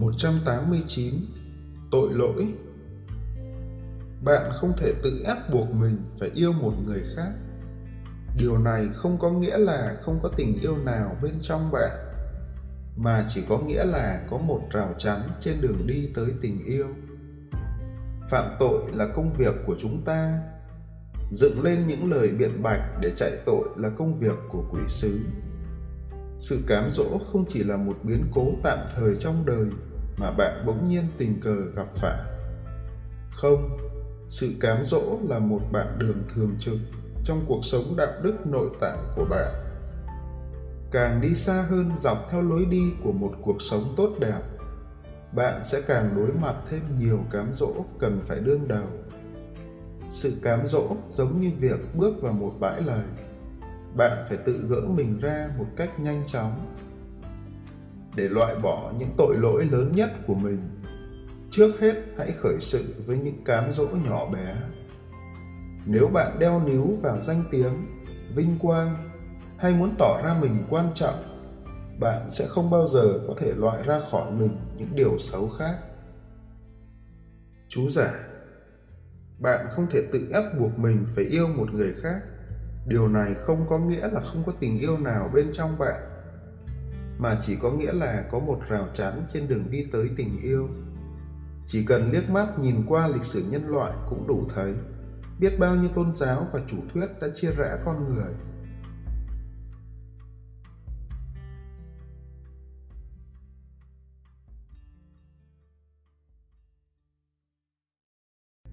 189 Tội lỗi Bạn không thể tự ép buộc mình phải yêu một người khác. Điều này không có nghĩa là không có tình yêu nào bên trong bạn, mà chỉ có nghĩa là có một rào chắn trên đường đi tới tình yêu. Phạm tội là công việc của chúng ta. Dựng lên những lời biện bạch để chạy tội là công việc của quỷ sứ sự cám dỗ không chỉ là một biến cố tạm thời trong đời mà bạn bỗng nhiên tình cờ gặp phải. Không, sự cám dỗ là một bạn đường thường trực trong cuộc sống đạo đức nội tại của bạn. Càng đi xa hơn dọc theo lối đi của một cuộc sống tốt đẹp, bạn sẽ càng đối mặt thêm nhiều cám dỗ cần phải đương đầu. Sự cám dỗ giống như việc bước vào một bãi lời bạn phải tự gỡ mình ra một cách nhanh chóng để loại bỏ những tội lỗi lớn nhất của mình. Trước hết, hãy khởi sự với những cám dỗ nhỏ bé. Nếu bạn đeo níu vào danh tiếng, vinh quang, hay muốn tỏ ra mình quan trọng, bạn sẽ không bao giờ có thể loại ra khỏi mình những điều xấu khác. Chú giải bạn không thể tự ép buộc mình phải yêu một người khác. Điều này không có nghĩa là không có tình yêu nào bên trong bạn mà chỉ có nghĩa là có một rào chắn trên đường đi tới tình yêu. Chỉ cần liếc mắt nhìn qua lịch sử nhân loại cũng đủ thấy biết bao nhiêu tôn giáo và chủ thuyết đã chia rẽ con người.